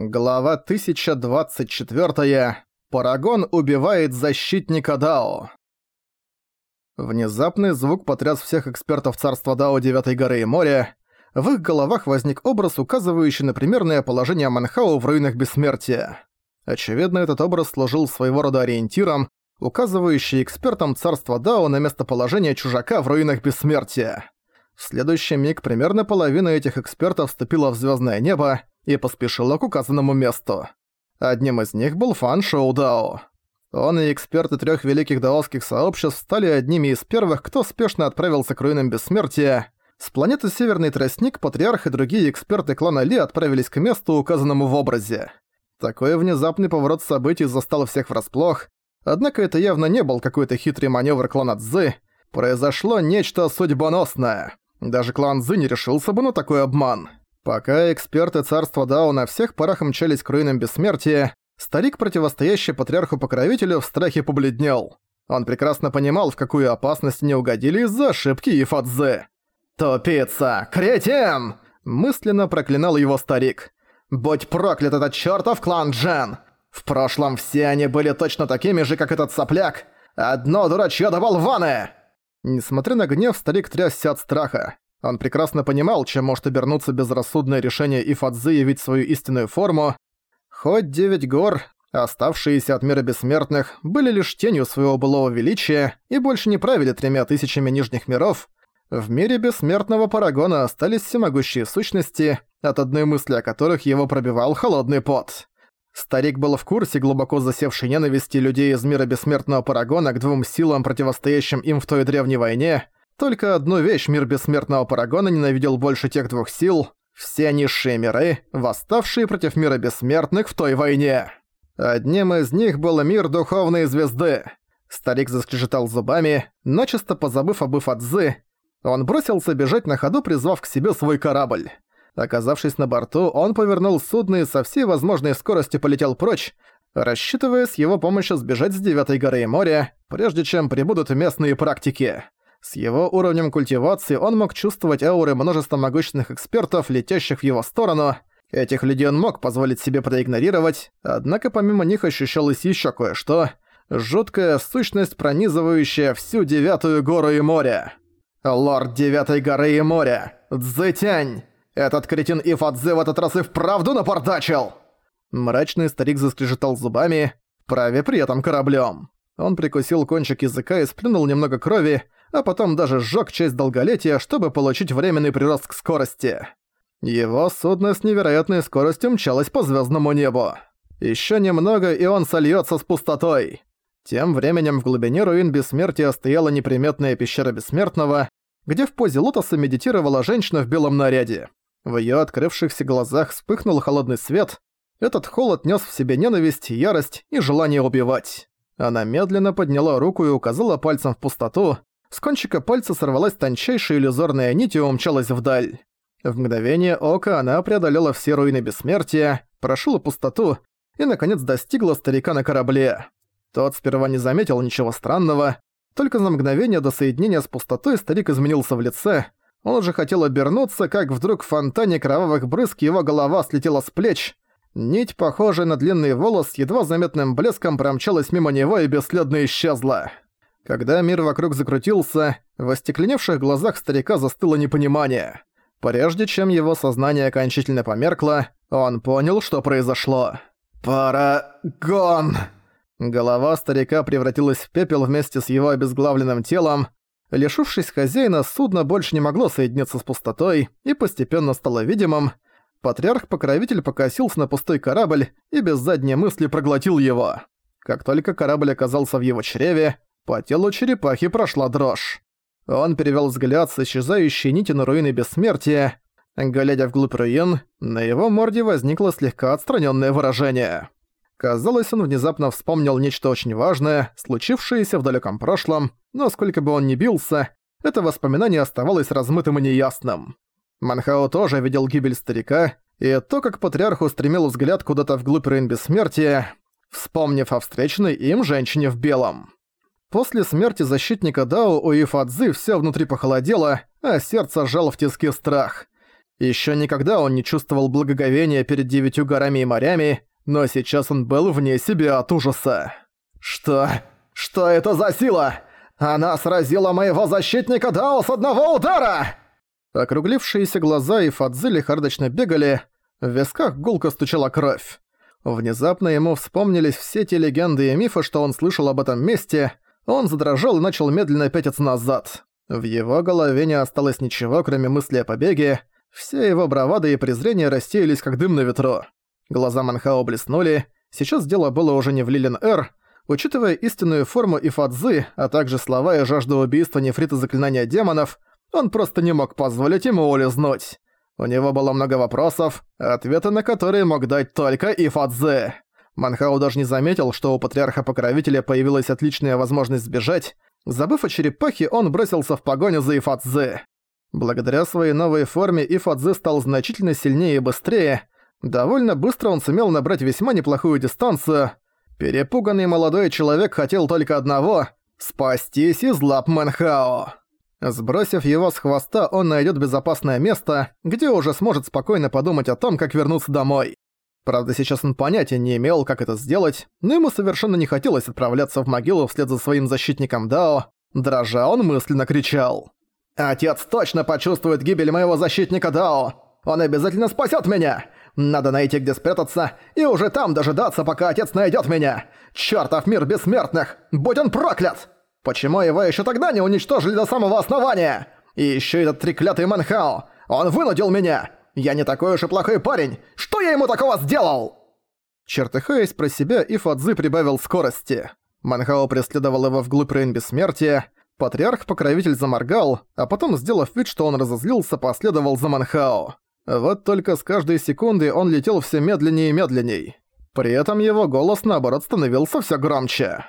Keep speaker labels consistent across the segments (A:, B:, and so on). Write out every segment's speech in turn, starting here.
A: Глава 1024. Парагон убивает защитника Дао. Внезапный звук потряс всех экспертов царства Дао Девятой горы и моря. В их головах возник образ, указывающий на примерное положение Манхау в руинах Бессмертия. Очевидно, этот образ служил своего рода ориентиром, указывающий экспертам царства Дао на местоположение чужака в руинах Бессмертия. В следующий миг примерно половина этих экспертов вступила в звездное небо и поспешила к указанному месту. Одним из них был Фан Шоу Дао. Он и эксперты трех великих даосских сообществ стали одними из первых, кто спешно отправился к руинам Бессмертия. С планеты Северный Тростник Патриарх и другие эксперты клана Ли отправились к месту, указанному в образе. Такой внезапный поворот событий застал всех врасплох, однако это явно не был какой-то хитрый маневр клана Цзы, произошло нечто судьбоносное. Даже клан Зы не решился бы на такой обман. Пока эксперты царства Дао на всех парах мчались к руинам бессмертия, старик, противостоящий патриарху-покровителю, в страхе побледнел. Он прекрасно понимал, в какую опасность не угодили из-за ошибки Ифадзе. «Тупица! Кретин!» – мысленно проклинал его старик. «Будь проклят этот чертов клан Джен! В прошлом все они были точно такими же, как этот сопляк! Одно дурачье до болваны!» Несмотря на гнев, старик трясся от страха. Он прекрасно понимал, чем может обернуться безрассудное решение Ифадзы явить свою истинную форму. Хоть девять гор, оставшиеся от мира бессмертных, были лишь тенью своего былого величия и больше не правили тремя тысячами нижних миров, в мире бессмертного Парагона остались всемогущие сущности, от одной мысли о которых его пробивал холодный пот. Старик был в курсе глубоко засевшей ненависти людей из мира бессмертного Парагона к двум силам, противостоящим им в той древней войне. Только одну вещь мир бессмертного Парагона ненавидел больше тех двух сил – все низшие миры, восставшие против мира бессмертных в той войне. Одним из них был мир Духовной Звезды. Старик заскрежетал зубами, начисто позабыв об Ифадзы. Он бросился бежать на ходу, призвав к себе свой корабль. Оказавшись на борту, он повернул судно и со всей возможной скоростью полетел прочь, рассчитывая с его помощью сбежать с Девятой горы и моря, прежде чем прибудут местные практики. С его уровнем культивации он мог чувствовать ауры множества могущественных экспертов, летящих в его сторону. Этих людей он мог позволить себе проигнорировать, однако помимо них ощущалось еще кое-что. Жуткая сущность, пронизывающая всю Девятую гору и море. Лорд Девятой горы и моря, Цзэтянь! Этот кретин Ифадзе в этот раз и вправду напортачил!» Мрачный старик заскрежетал зубами, правя при этом кораблем. Он прикусил кончик языка и сплюнул немного крови, а потом даже сжёг часть долголетия, чтобы получить временный прирост к скорости. Его судно с невероятной скоростью мчалось по звездному небу. Еще немного, и он сольется с пустотой. Тем временем в глубине руин Бессмертия стояла неприметная пещера Бессмертного, где в позе лотоса медитировала женщина в белом наряде. В её открывшихся глазах вспыхнул холодный свет. Этот холод нёс в себе ненависть, ярость и желание убивать. Она медленно подняла руку и указала пальцем в пустоту. С кончика пальца сорвалась тончайшая иллюзорная нить и умчалась вдаль. В мгновение ока она преодолела все руины бессмертия, прошила пустоту и, наконец, достигла старика на корабле. Тот сперва не заметил ничего странного, только за мгновение до соединения с пустотой старик изменился в лице, он уже хотел обернуться, как вдруг в фонтане кровавых брызг его голова слетела с плеч. Нить, похожая на длинный волос, едва заметным блеском промчалась мимо него и бесследно исчезла. Когда мир вокруг закрутился, в остекленевших глазах старика застыло непонимание. Прежде чем его сознание окончательно померкло, он понял, что произошло. «Парагон!» Голова старика превратилась в пепел вместе с его обезглавленным телом, Лишившись хозяина, судно больше не могло соединиться с пустотой и постепенно стало видимым. Патриарх-покровитель покосился на пустой корабль и без задней мысли проглотил его. Как только корабль оказался в его чреве, по телу черепахи прошла дрожь. Он перевел взгляд с исчезающей нити на руины бессмертия. Глядя вглубь руин, на его морде возникло слегка отстраненное выражение. Казалось, он внезапно вспомнил нечто очень важное, случившееся в далеком прошлом, но сколько бы он ни бился, это воспоминание оставалось размытым и неясным. Манхао тоже видел гибель старика, и то, как патриарх устремил взгляд куда-то вглубь руин бессмертия, вспомнив о встречной им женщине в белом. После смерти защитника Дао у Ифадзы всё внутри похолодело, а сердце сжало в тиски страх. Еще никогда он не чувствовал благоговения перед девятью горами и морями, но сейчас он был вне себя от ужаса. «Что? Что это за сила? Она сразила моего защитника Дао с одного удара!» Округлившиеся глаза и Фадзи лихардочно бегали, в висках гулко стучала кровь. Внезапно ему вспомнились все те легенды и мифы, что он слышал об этом месте. Он задрожал и начал медленно пятиться назад. В его голове не осталось ничего, кроме мысли о побеге. Все его бравады и презрения рассеялись, как дым на ветру. Глаза Манхао блеснули. Сейчас дело было уже не в Лилин-Эр. Учитывая истинную форму Ифадзы, а также слова и жажду убийства нефрита заклинания демонов, он просто не мог позволить ему улизнуть. У него было много вопросов, ответы на которые мог дать только Ифадзе. Манхау даже не заметил, что у патриарха-покровителя появилась отличная возможность сбежать. Забыв о черепахе, он бросился в погоню за Ифадзе. Благодаря своей новой форме Ифадзе стал значительно сильнее и быстрее. Довольно быстро он сумел набрать весьма неплохую дистанцию. Перепуганный молодой человек хотел только одного – спастись из лап Манхао. Сбросив его с хвоста, он найдет безопасное место, где уже сможет спокойно подумать о том, как вернуться домой. Правда, сейчас он понятия не имел, как это сделать, но ему совершенно не хотелось отправляться в могилу вслед за своим защитником Дао. Дрожа, он мысленно кричал. «Отец точно почувствует гибель моего защитника Дао! Он обязательно спасет меня! Надо найти, где спрятаться, и уже там дожидаться, пока отец найдет меня! Чёртов мир бессмертных! Будь он проклят!» Почему его еще тогда не уничтожили до самого основания? И еще этот треклятый Манхао! Он вынудил меня! Я не такой уж и плохой парень! Что я ему такого сделал?» Чертыхаясь про себя, Ифадзы прибавил скорости. Манхао преследовал его вглубь рейн бессмертия. Патриарх-покровитель заморгал, а потом, сделав вид, что он разозлился, последовал за Манхао. Вот только с каждой секунды он летел все медленнее и медленней. При этом его голос, наоборот, становился все громче.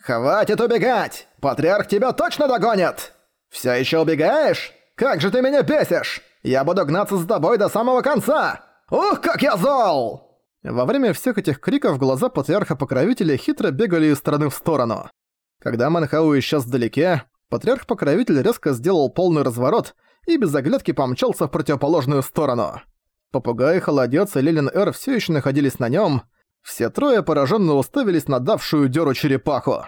A: «Хватит убегать! Патриарх тебя точно догонит! Все еще убегаешь? Как же ты меня бесишь! Я буду гнаться за тобой до самого конца! Ух, как я зол!» Во время всех этих криков глаза патриарха-покровителя хитро бегали из стороны в сторону. Когда Манхау исчез вдалеке, патриарх-покровитель резко сделал полный разворот и без оглядки помчался в противоположную сторону. Попугай, Холодец и Лилин Эр все еще находились на нем. Все трое пораженно уставились на давшую дёру черепаху.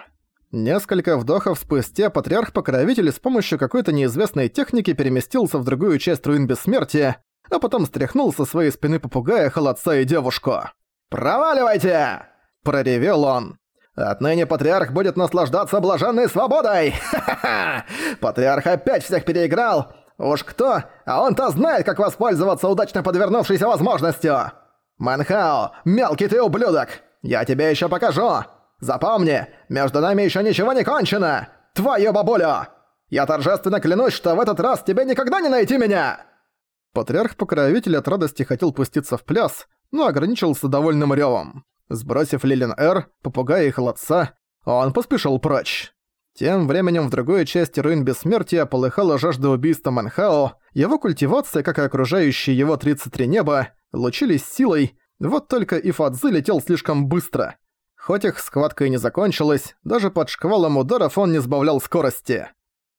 A: Несколько вдохов спустя патриарх-покровитель с помощью какой-то неизвестной техники переместился в другую часть руин бессмертия, а потом стряхнул со своей спины попугая, холодца и девушку. «Проваливайте!» – проревел он. «Отныне патриарх будет наслаждаться блаженной свободой! Ха-ха-ха! Патриарх опять всех переиграл! Уж кто, а он-то знает, как воспользоваться удачно подвернувшейся возможностью!» «Манхао, мелкий ты ублюдок! Я тебе еще покажу! Запомни, между нами еще ничего не кончено! Твою бабулю! Я торжественно клянусь, что в этот раз тебе никогда не найти меня!» Патриарх-покровитель от радости хотел пуститься в пляс, но ограничился довольным рёвом. Сбросив Лилин Эр, попугая и холодца, он поспешил прочь. Тем временем в другой части руин бессмертия полыхала жажда убийства Манхао, его культивация, как и окружающие его 33 неба, лучились силой, вот только Ифадзы летел слишком быстро. Хоть их схватка и не закончилась, даже под шквалом ударов он не сбавлял скорости.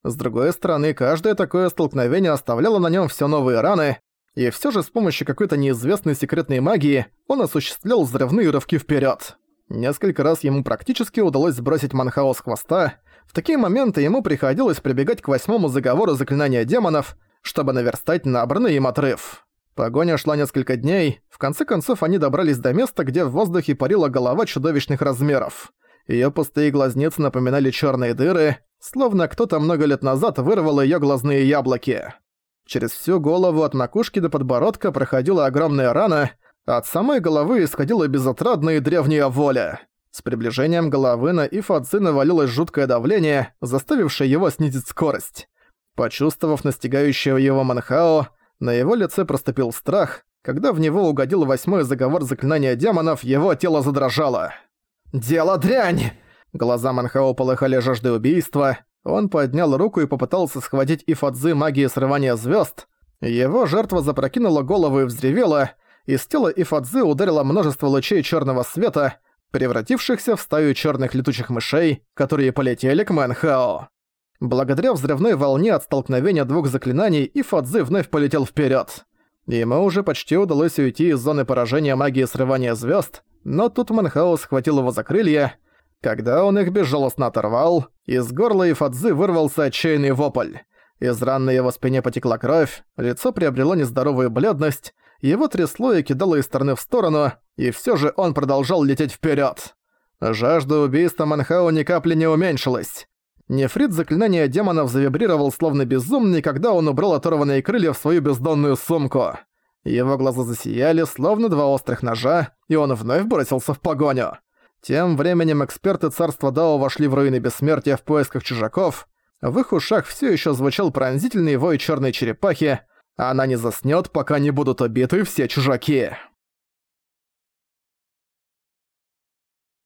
A: С другой стороны, каждое такое столкновение оставляло на нем все новые раны, и все же с помощью какой-то неизвестной секретной магии он осуществлял взрывные рывки вперед. Несколько раз ему практически удалось сбросить Манхао с хвоста. В такие моменты ему приходилось прибегать к восьмому заговору заклинания демонов, чтобы наверстать набранный им отрыв. Погоня шла несколько дней, в конце концов они добрались до места, где в воздухе парила голова чудовищных размеров. Её пустые глазницы напоминали чёрные дыры, словно кто-то много лет назад вырвал её глазные яблоки. Через всю голову от макушки до подбородка проходила огромная рана, а от самой головы исходила безотрадная древняя воля. С приближением головы на Ифадзи навалилось жуткое давление, заставившее его снизить скорость. Почувствовав настигающего его Манхао, на его лице проступил страх. Когда в него угодил восьмой заговор заклинания демонов, его тело задрожало. «Дело дрянь!» Глаза Манхао полыхали жаждой убийства. Он поднял руку и попытался схватить Ифадзы магии срывания звезд. Его жертва запрокинула голову и взревела. Из тела Ифадзы ударило множество лучей черного света, превратившихся в стаю черных летучих мышей, которые полетели к Манхао. Благодаря взрывной волне от столкновения двух заклинаний, и Фадзи вновь полетел вперед. Ему уже почти удалось уйти из зоны поражения магии срывания звезд, но тут Манхао схватил его за крылья. Когда он их безжалостно оторвал, из горла Ифадзы вырвался отчаянный вопль. Из ран на его спине потекла кровь, лицо приобрело нездоровую бледность, его трясло и кидало из стороны в сторону, и все же он продолжал лететь вперед. Жажда убийства Манхао ни капли не уменьшилась. Нефрит заклинания демонов завибрировал словно безумный, когда он убрал оторванные крылья в свою бездонную сумку. Его глаза засияли, словно два острых ножа, и он вновь бросился в погоню. Тем временем эксперты царства Дао вошли в руины бессмертия в поисках чужаков. В их ушах все еще звучал пронзительный вой черной черепахи, она не заснет, пока не будут убиты все чужаки.